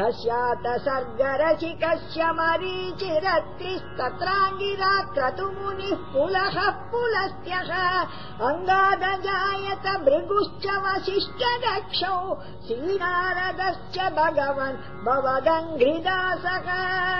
तस्यात सर्गरसिकस्य मरीचिरत्रिस्तत्राङ्गिरा क्रतुमुनिः पुलः पुलस्त्यः। अङ्गादजायत भृगुश्च वसिश्च दक्षौ। श्रीनारदश्च भगवन् भवदङ्घ्रिदासः।